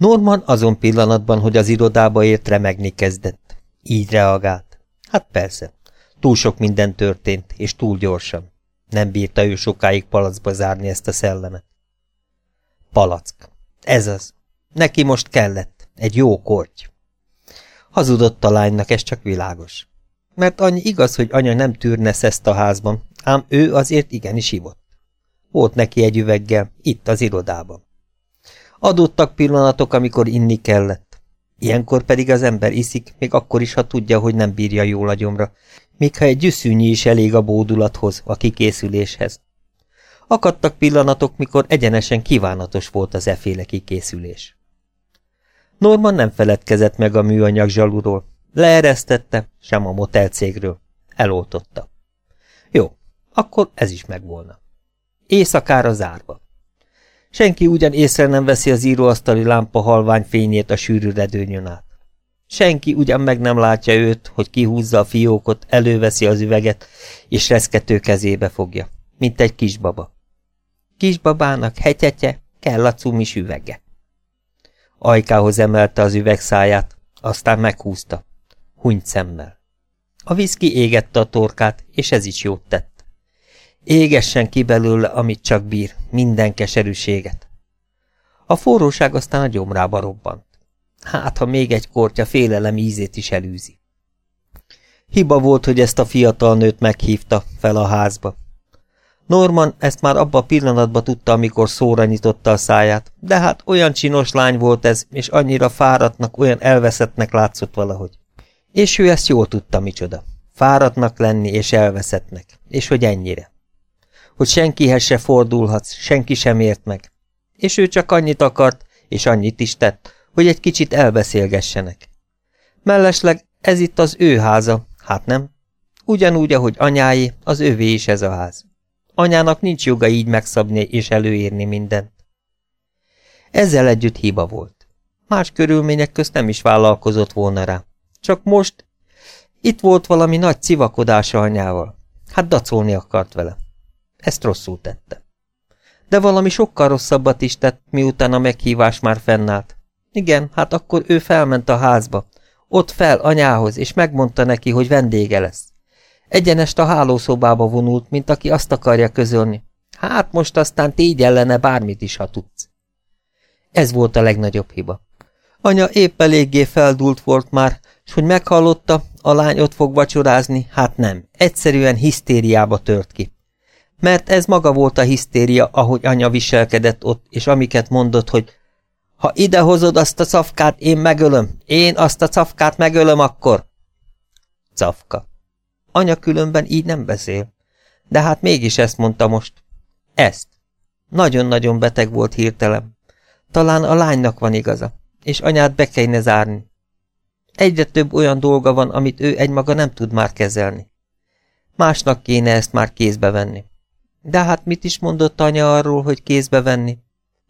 Norman azon pillanatban, hogy az irodába ért, remegni kezdett. Így reagált. Hát persze, túl sok minden történt, és túl gyorsan. Nem bírta ő sokáig palacba zárni ezt a szellemet. Palack. Ez az. Neki most kellett. Egy jó korty. Hazudott a lánynak, ez csak világos. Mert annyi igaz, hogy anya nem tűrne ezt a házban, ám ő azért igenis ivott. Volt neki egy üveggel, itt az irodában. Adottak pillanatok, amikor inni kellett. Ilyenkor pedig az ember iszik, még akkor is, ha tudja, hogy nem bírja jól a gyomra, még ha egy gyűszűnyi is elég a bódulathoz, a kikészüléshez. Akadtak pillanatok, mikor egyenesen kívánatos volt az eféle kikészülés. Norman nem feledkezett meg a műanyag zsaluról, leeresztette, sem a motelcégről, eloltotta. Jó, akkor ez is megvolna. Éjszakára zárva. Senki ugyan észre nem veszi az íróasztali lámpa halvány fényét a sűrű redőnyön át. Senki ugyan meg nem látja őt, hogy kihúzza a fiókot, előveszi az üveget, és reszkető kezébe fogja, mint egy kisbaba. Kisbabának hetyetje, kell a cumis üvege. Ajkához emelte az üvegszáját, aztán meghúzta, hunyt szemmel. A viszki égette a torkát, és ez is jót tett. Égessen ki belőle, amit csak bír, minden keserűséget. A forróság aztán a gyomrába robbant. Hát, ha még egy kortya félelem ízét is elűzi. Hiba volt, hogy ezt a fiatal nőt meghívta fel a házba. Norman ezt már abba a pillanatban tudta, amikor szóra nyitotta a száját, de hát olyan csinos lány volt ez, és annyira fáradtnak, olyan elveszettnek látszott valahogy. És ő ezt jól tudta, micsoda. Fáradtnak lenni és elveszettnek, és hogy ennyire hogy senkihez se fordulhatsz, senki sem ért meg. És ő csak annyit akart, és annyit is tett, hogy egy kicsit elbeszélgessenek. Mellesleg ez itt az ő háza, hát nem? Ugyanúgy, ahogy anyáé, az ővé is ez a ház. Anyának nincs joga így megszabni és előírni mindent. Ezzel együtt hiba volt. Más körülmények közt nem is vállalkozott volna rá. Csak most itt volt valami nagy civakodása anyával. Hát dacolni akart vele. Ezt rosszul tette. De valami sokkal rosszabbat is tett, miután a meghívás már fennállt. Igen, hát akkor ő felment a házba. Ott fel anyához, és megmondta neki, hogy vendége lesz. Egyenest a hálószobába vonult, mint aki azt akarja közölni. Hát most aztán tégy ellene bármit is, ha tudsz. Ez volt a legnagyobb hiba. Anya épp eléggé feldult volt már, és hogy meghallotta, a lány ott fog vacsorázni, hát nem, egyszerűen hisztériába tört ki. Mert ez maga volt a hisztéria, ahogy anya viselkedett ott, és amiket mondott, hogy ha ide hozod azt a cafkát, én megölöm. Én azt a cafkát megölöm akkor. Cafka. Anya különben így nem beszél. De hát mégis ezt mondta most. Ezt. Nagyon-nagyon beteg volt hirtelen. Talán a lánynak van igaza, és anyát be kellene zárni. Egyre több olyan dolga van, amit ő egymaga nem tud már kezelni. Másnak kéne ezt már kézbe venni. De hát mit is mondott anya arról, hogy kézbe venni?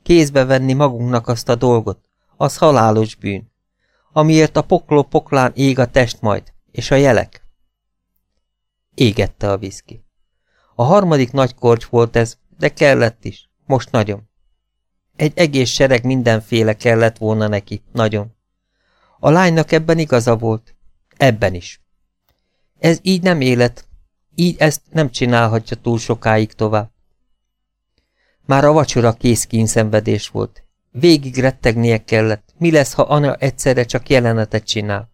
Kézbe venni magunknak azt a dolgot, az halálos bűn, amiért a pokló poklán ég a test majd, és a jelek. Égette a viszki. A harmadik nagy korcs volt ez, de kellett is, most nagyon. Egy egész sereg mindenféle kellett volna neki, nagyon. A lánynak ebben igaza volt, ebben is. Ez így nem élet, így ezt nem csinálhatja túl sokáig tovább. Már a vacsora kész kínszenvedés volt. Végig rettegnie kellett. Mi lesz, ha Anna egyszerre csak jelenetet csinál?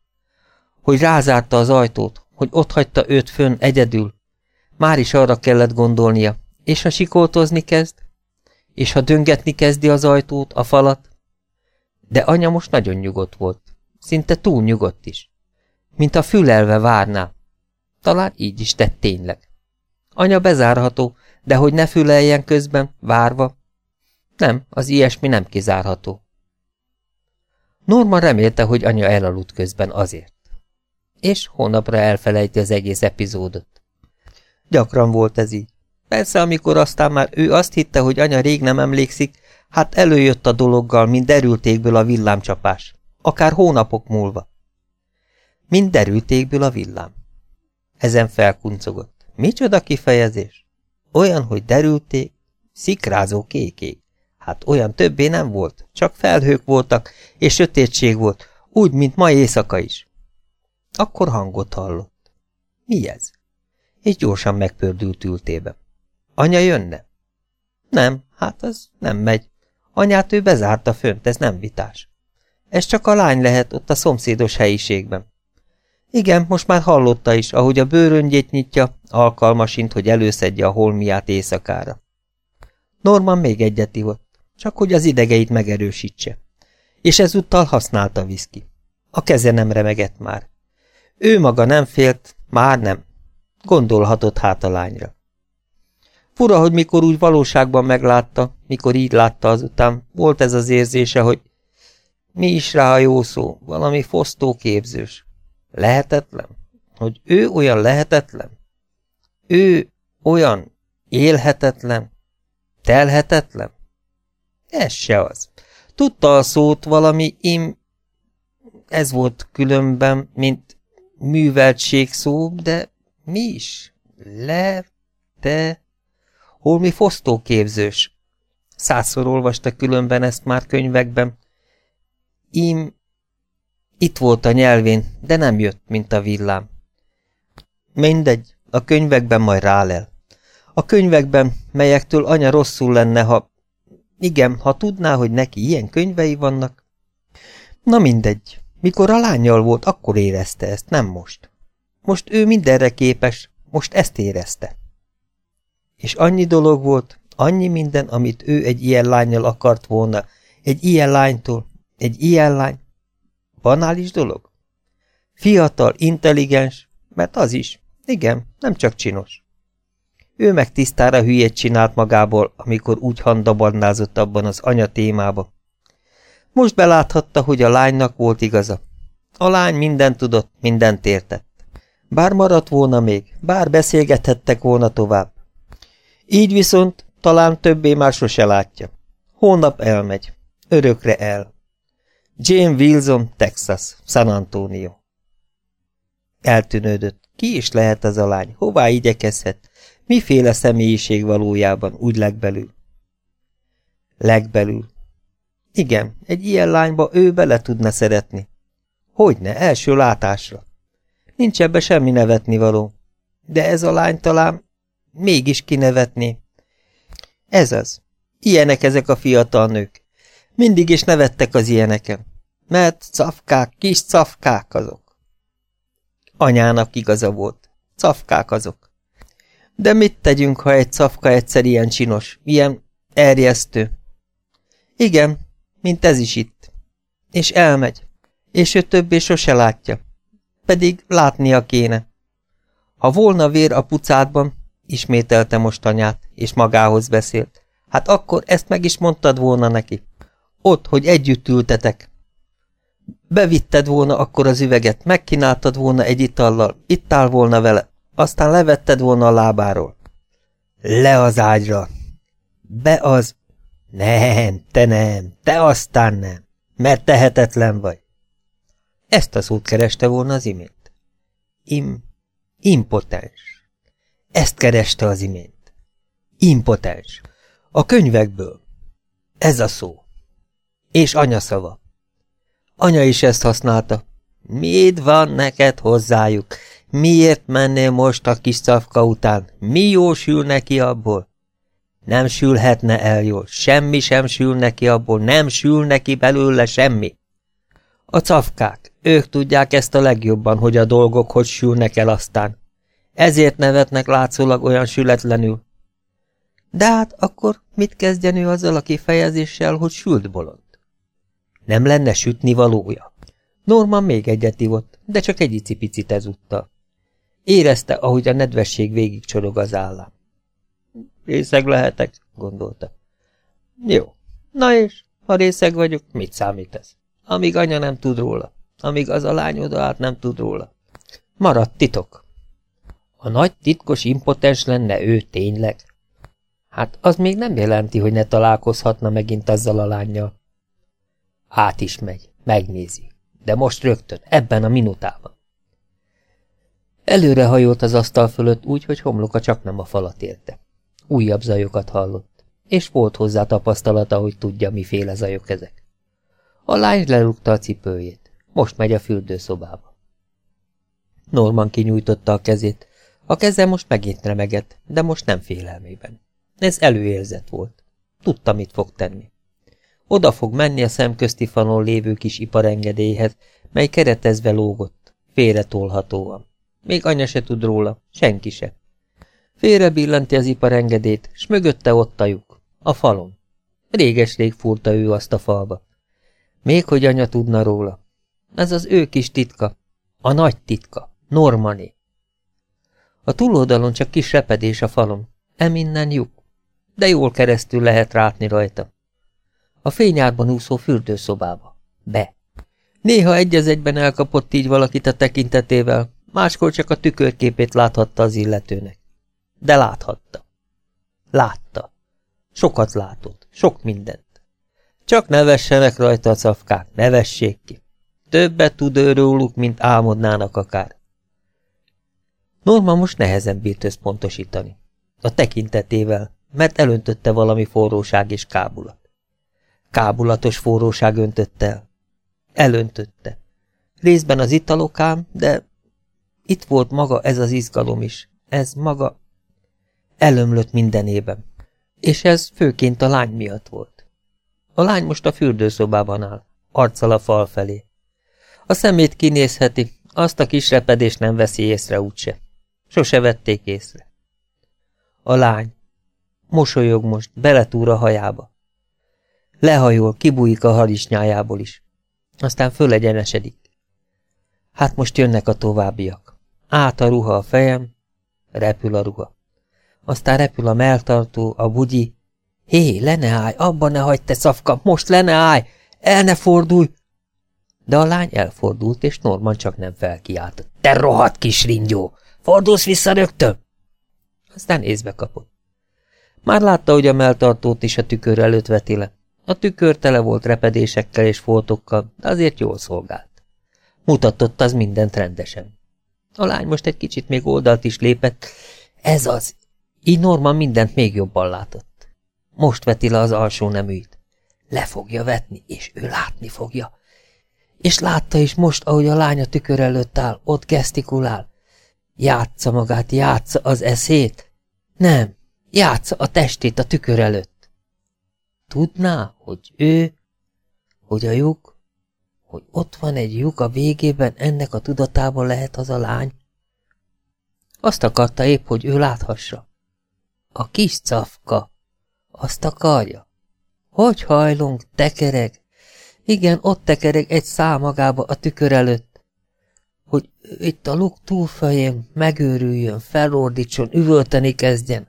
Hogy rázárta az ajtót, hogy otthagyta őt fönn egyedül. Már is arra kellett gondolnia. És ha sikoltozni kezd? És ha döngetni kezdi az ajtót, a falat? De anya most nagyon nyugodt volt. Szinte túl nyugodt is. Mint a fülelve várná. Talán így is tett tényleg. Anya bezárható, de hogy ne füleljen közben, várva. Nem, az ilyesmi nem kizárható. Norma remélte, hogy anya elaludt közben azért. És hónapra elfelejti az egész epizódot. Gyakran volt ez így. Persze, amikor aztán már ő azt hitte, hogy anya rég nem emlékszik, hát előjött a dologgal, mint derültékből a villámcsapás. Akár hónapok múlva. Mind derültékből a villám. Ezen felkuncogott. Micsoda kifejezés? Olyan, hogy derülték, szikrázó kékék. Hát olyan többé nem volt, csak felhők voltak, és sötétség volt, úgy, mint ma éjszaka is. Akkor hangot hallott. Mi ez? És gyorsan megpördült ültébe. Anya jönne? Nem, hát az nem megy. Anyát ő bezárta fönt, ez nem vitás. Ez csak a lány lehet ott a szomszédos helyiségben. Igen, most már hallotta is, ahogy a bőröngyét nyitja, alkalmasint, hogy előszedje a holmiát éjszakára. Norman még egyet ivott, csak hogy az idegeit megerősítse. És ezúttal használta viszki. A keze nem remegett már. Ő maga nem félt, már nem. Gondolhatott hát a lányra. Fura, hogy mikor úgy valóságban meglátta, mikor így látta azután, volt ez az érzése, hogy mi is rá a jó szó, valami fosztó képzős. Lehetetlen? Hogy ő olyan lehetetlen? Ő olyan élhetetlen? Telhetetlen? Ez se az. Tudta a szót valami im... Ez volt különben, mint műveltség szó, de mi is? Le... Te... Holmi fosztóképzős. Százszor olvasta különben ezt már könyvekben. Im... Itt volt a nyelvén, de nem jött, mint a villám. Mindegy, a könyvekben majd rálel. A könyvekben, melyektől anya rosszul lenne, ha... Igen, ha tudná, hogy neki ilyen könyvei vannak. Na mindegy, mikor a lányjal volt, akkor érezte ezt, nem most. Most ő mindenre képes, most ezt érezte. És annyi dolog volt, annyi minden, amit ő egy ilyen lányjal akart volna, egy ilyen lánytól, egy ilyen lány. Banális dolog? Fiatal, intelligens, mert az is. Igen, nem csak csinos. Ő meg tisztára hülyét csinált magából, amikor úgy handabandázott abban az anya témába. Most beláthatta, hogy a lánynak volt igaza. A lány mindent tudott, mindent értett. Bár maradt volna még, bár beszélgethettek volna tovább. Így viszont talán többé már sose látja. Hónap elmegy. Örökre el. Jane Wilson, Texas, San Antonio. Eltűnődött. Ki is lehet az a lány? Hová igyekezhet? Miféle személyiség valójában, úgy legbelül? Legbelül. Igen, egy ilyen lányba ő bele tudna szeretni. Hogyne, első látásra. Nincs ebbe semmi nevetni való. De ez a lány talán mégis kinevetné. Ez az. Ilyenek ezek a fiatal nők. Mindig is nevettek az ilyeneken. Mert cafkák, kis cafkák azok. Anyának igaza volt. Cafkák azok. De mit tegyünk, ha egy cafka egyszer ilyen csinos, ilyen erjesztő? Igen, mint ez is itt. És elmegy. És ő többé sose látja. Pedig látnia kéne. Ha volna vér a pucádban, ismételte most anyát, és magához beszélt, hát akkor ezt meg is mondtad volna neki. Ott, hogy együtt ültetek. Bevitted volna akkor az üveget, megkínáltad volna egy itallal, itt áll volna vele, aztán levetted volna a lábáról. Le az ágyra! Be az... Nem, te nem, te aztán nem, mert tehetetlen vagy. Ezt a szót kereste volna az imént. Im... impotens. Ezt kereste az imént. Impotens. A könyvekből. Ez a szó. És anya szava. Anya is ezt használta. Mit van neked hozzájuk? Miért mennél most a kis szavka után? Mi jó sül neki abból? Nem sülhetne el jól, semmi sem sül neki abból, nem sül neki belőle semmi. A cafkák, ők tudják ezt a legjobban, hogy a dolgok hogy sülnek el aztán. Ezért nevetnek látszólag olyan sületlenül. De hát akkor mit kezdjen ő azzal a kifejezéssel, hogy sült bolond? Nem lenne sütni valója? Norman még egyet ivott, de csak egy icipicit ezúttal. Érezte, ahogy a nedvesség végig csorog az állám. Részeg lehetek, gondolta. Jó, na és, ha részeg vagyok, mit számít ez? Amíg anya nem tud róla, amíg az a lány oda át nem tud róla. Maradt titok. A nagy titkos impotens lenne ő tényleg? Hát az még nem jelenti, hogy ne találkozhatna megint azzal a lányjal. Át is megy, megnézi. De most rögtön, ebben a minutában. Előre hajolt az asztal fölött úgy, hogy homloka csak nem a falat érte. Újabb zajokat hallott. és volt hozzá tapasztalata, hogy tudja, miféle zajok ezek. A lány lerúgta a cipőjét. Most megy a fürdőszobába. Norman kinyújtotta a kezét. A keze most megint remegett, de most nem félelmében. Ez előérzet volt. Tudta, mit fog tenni. Oda fog menni a szemközti falon lévő kis iparengedélyhez, mely keretezve lógott, félretolhatóan. Még anya se tud róla, senki se. Félre billanti az iparengedét, s mögötte ott a lyuk, a falon. Réges-rég fúrta ő azt a falba. Még hogy anya tudna róla. Ez az ő kis titka, a nagy titka, Normané. A túloldalon csak kis repedés a falon, eminnen lyuk, de jól keresztül lehet rátni rajta. A fényárban úszó fürdőszobába. Be. Néha egy egyben elkapott így valakit a tekintetével, máskor csak a tükörképét láthatta az illetőnek. De láthatta. Látta. Sokat látott, sok mindent. Csak nevessenek rajta a cafkák, nevessék ki. Többet tud ő mint álmodnának akár. Norma most nehezen bírt összpontosítani. A tekintetével, mert elöntötte valami forróság és kábulat. Kábulatos forróság öntötte el. Elöntötte. Részben az italokám, de itt volt maga ez az izgalom is. Ez maga elömlött mindenében. És ez főként a lány miatt volt. A lány most a fürdőszobában áll, arccal a fal felé. A szemét kinézheti, azt a kis repedést nem veszi észre úgyse. Sose vették észre. A lány. Mosolyog most, beletúr a hajába. Lehajol, kibújik a harisnyájából is. Aztán fölegyenesedik. Hát most jönnek a továbbiak. Át a ruha a fejem, repül a ruha. Aztán repül a melltartó, a bugyi. Hé, le ne állj, abba ne hagyd te szafka, most le ne állj, el ne fordulj! De a lány elfordult, és Norman csak nem felkiáltott. Te rohadt kis ringyó! Fordulsz vissza rögtön! Aztán észbe kapott. Már látta, hogy a melltartót is a tükör előtt veti le. A tükör tele volt repedésekkel és foltokkal, de azért jól szolgált. Mutatott az mindent rendesen. A lány most egy kicsit még oldalt is lépett. Ez az. Így Norman mindent még jobban látott. Most veti le az alsó neműit. Le fogja vetni, és ő látni fogja. És látta is most, ahogy a lánya tükör előtt áll, ott gesztikulál. Játsza magát, játsza az eszét? Nem, játsza a testét a tükör előtt. Tudná, hogy ő, hogy a lyuk, hogy ott van egy lyuk a végében, ennek a tudatában lehet az a lány? Azt akarta épp, hogy ő láthassa. A kis cafka. Azt akarja. Hogy hajlunk, tekereg? Igen, ott tekereg egy szál magába a tükör előtt. Hogy itt a luk túlfején megőrüljön, felordítson, üvölteni kezdjen,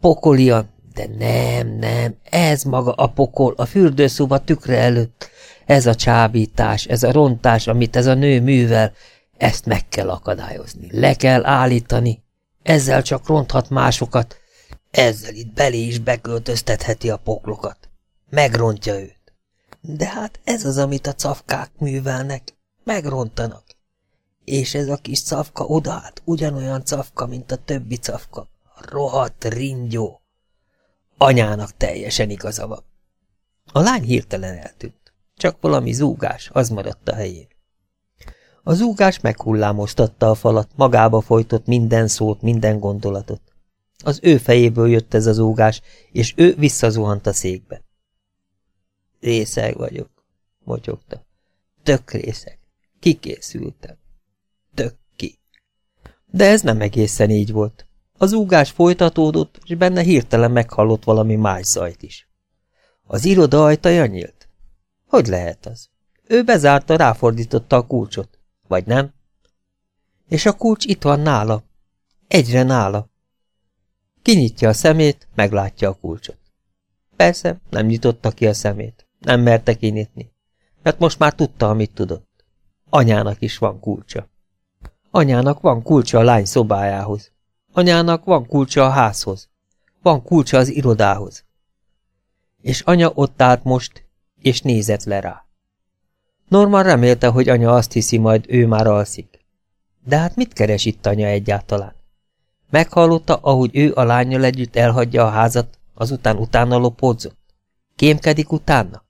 pokolian, de nem, nem, ez maga a pokol, a fürdőszoba tükre előtt. Ez a csábítás, ez a rontás, amit ez a nő művel, ezt meg kell akadályozni, le kell állítani. Ezzel csak ronthat másokat, ezzel itt belé is beköltöztetheti a poklokat. Megrontja őt. De hát ez az, amit a cafkák művelnek. Megrontanak. És ez a kis cafka odaállt, ugyanolyan cafka, mint a többi cafka. Rohadt ringyó. Anyának teljesen igaza van. A lány hirtelen eltűnt. Csak valami zúgás, az maradt a helyén. A zúgás meghullámoztatta a falat, magába folytott minden szót, minden gondolatot. Az ő fejéből jött ez az úgás, és ő visszazuhant a székbe. Részeg vagyok, motyogta. Tök részeg. Kikészültem. Tök ki. De ez nem egészen így volt. Az úgás folytatódott, és benne hirtelen meghallott valami más zajt is. Az iroda ajtaja nyílt? Hogy lehet az? Ő bezárta, ráfordította a kulcsot. Vagy nem? És a kulcs itt van nála. Egyre nála. Kinyitja a szemét, meglátja a kulcsot. Persze, nem nyitotta ki a szemét. Nem merte kinyitni. Mert most már tudta, amit tudott. Anyának is van kulcsa. Anyának van kulcsa a lány szobájához. Anyának van kulcsa a házhoz. Van kulcsa az irodához. És anya ott állt most, és nézett le rá. Norman remélte, hogy anya azt hiszi, majd ő már alszik. De hát mit keres itt anya egyáltalán? Meghallotta, ahogy ő a lányjal együtt elhagyja a házat, Azután utána lopódzott? Kémkedik utána?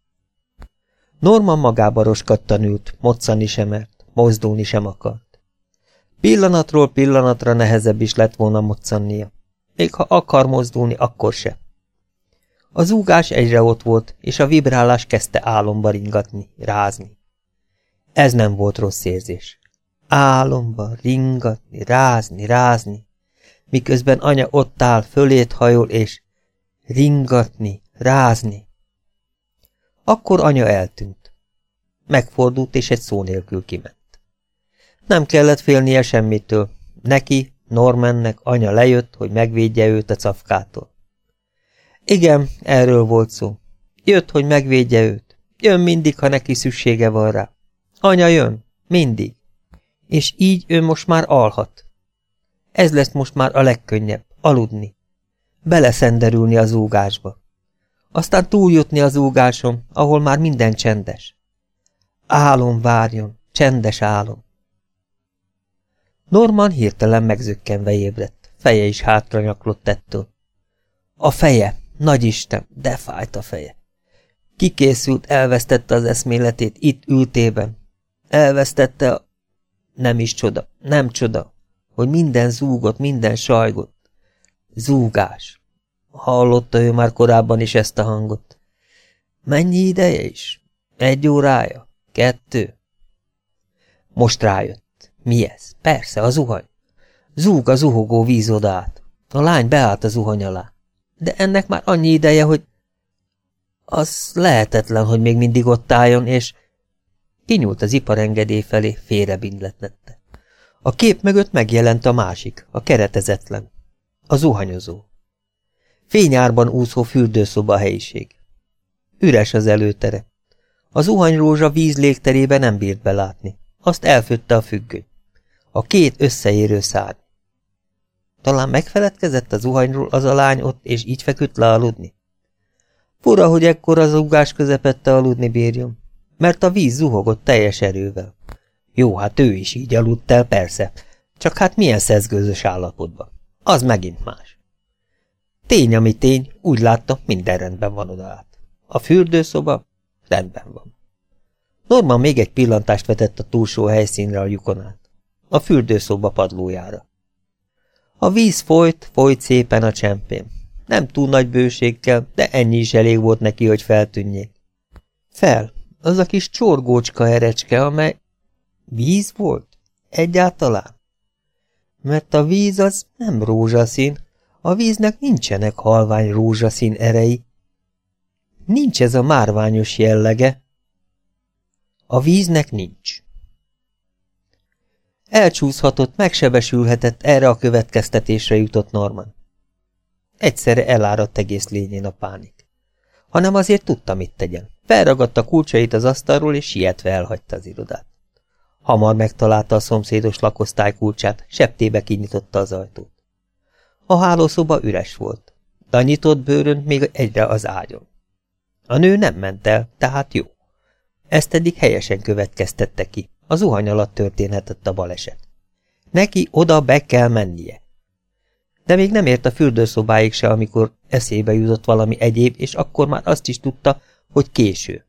Norman magába roskadtan ült, moccani sem mert, mozdulni sem akart. Pillanatról pillanatra nehezebb is lett volna moccannia. Még ha akar mozdulni, akkor se. A zúgás egyre ott volt, és a vibrálás kezdte álomba ringatni, rázni. Ez nem volt rossz érzés. Álomba, ringatni, rázni, rázni, miközben anya ott áll, fölét hajol, és ringatni, rázni. Akkor anya eltűnt. Megfordult, és egy szó nélkül kiment. Nem kellett félnie semmitől. Neki, Normannek anya lejött, hogy megvédje őt a cafkától. Igen, erről volt szó. Jött, hogy megvédje őt. Jön mindig, ha neki szüksége van rá. Anya jön, mindig. És így ő most már alhat. Ez lesz most már a legkönnyebb, aludni. Beleszenderülni az úgásba. Aztán túljutni az úgáson, ahol már minden csendes. Álom várjon, csendes álom. Norman hirtelen megzökkenve ébredt, feje is hátra nyaklott ettől. A feje, nagy Isten, de fájt a feje. Kikészült, elvesztette az eszméletét itt ültében. Elvesztette a... Nem is csoda, nem csoda, hogy minden zúgott, minden sajgott. Zúgás. Hallotta ő már korábban is ezt a hangot. Mennyi ideje is? Egy órája? Kettő? Most rájött. Mi ez? Persze, a zuhany. Zúg a zuhogó víz oda át. A lány beállt a zuhany alá. De ennek már annyi ideje, hogy... Az lehetetlen, hogy még mindig ott álljon, és... Kinyúlt az iparengedély felé, félrebindletette. A kép mögött megjelent a másik, a keretezetlen. A zuhanyozó. Fényárban úszó fürdőszoba helyiség. Üres az előtere. A zuhanyrózsa víz légterébe nem bírt belátni. Azt elfőtte a függöny. A két összeérő szárny. Talán megfeledkezett a zuhanyról az a lány ott, és így feküdt le aludni? Fura, hogy ekkor az ugás közepette aludni bírjon, mert a víz zuhogott teljes erővel. Jó, hát ő is így aludt el, persze, csak hát milyen szezgőzös állapotban. Az megint más. Tény, ami tény, úgy látta, minden rendben van oda át. A fürdőszoba rendben van. Norman még egy pillantást vetett a túlsó helyszínre a lyukon át. A fürdőszoba padlójára. A víz folyt, folyt szépen a csempén. Nem túl nagy bőséggel, de ennyi is elég volt neki, hogy feltűnjék. Fel, az a kis csorgócska erecske, amely... Víz volt? Egyáltalán? Mert a víz az nem rózsaszín, a víznek nincsenek halvány rózsaszín erei. Nincs ez a márványos jellege. A víznek nincs. Elcsúszhatott, megsebesülhetett, erre a következtetésre jutott Norman. Egyszerre eláradt egész lényén a pánik. Hanem azért tudta, mit tegyen. Felragadta kulcsait az asztalról, és sietve elhagyta az irodát. Hamar megtalálta a szomszédos lakosztály kulcsát, septébe kinyitotta az ajtót. A hálószoba üres volt, de a nyitott bőrön még egyre az ágyon. A nő nem ment el, tehát jó. Ezt eddig helyesen következtette ki. A zuhany alatt történhetett a baleset. Neki oda be kell mennie. De még nem ért a fürdőszobáig se, amikor eszébe jutott valami egyéb, és akkor már azt is tudta, hogy késő.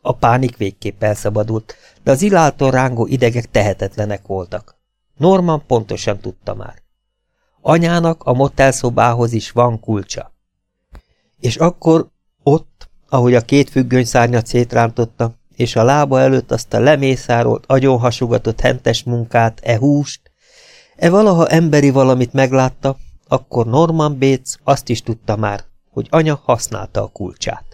A pánik végképp elszabadult, de az iláltól rángó idegek tehetetlenek voltak. Norman pontosan tudta már. Anyának a motelszobához is van kulcsa. És akkor ott, ahogy a két függöny szárnyat szétrántotta, és a lába előtt azt a lemészárolt, agyonhasugatott hentes munkát, e húst, e valaha emberi valamit meglátta, akkor Norman Bates azt is tudta már, hogy anya használta a kulcsát.